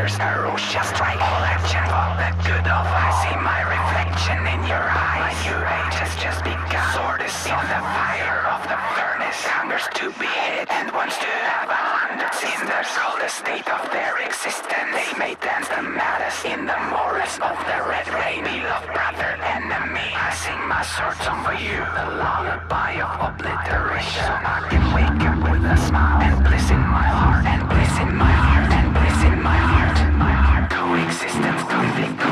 anger's ferocious strike. All action for the good of I see my reflection in your eyes. My new age has just begun. Sword is in the fire of the furnace. Hungers to be hit and wants to have a hundred cinders. Call the state of their existence. They may dance the maddest in the forest of the red ray. Beloved brother, enemy. I sing my sword song for you. The lullaby of obliteration. So I can wake up with a smile and bliss in my heart and bliss in my heart. nothing.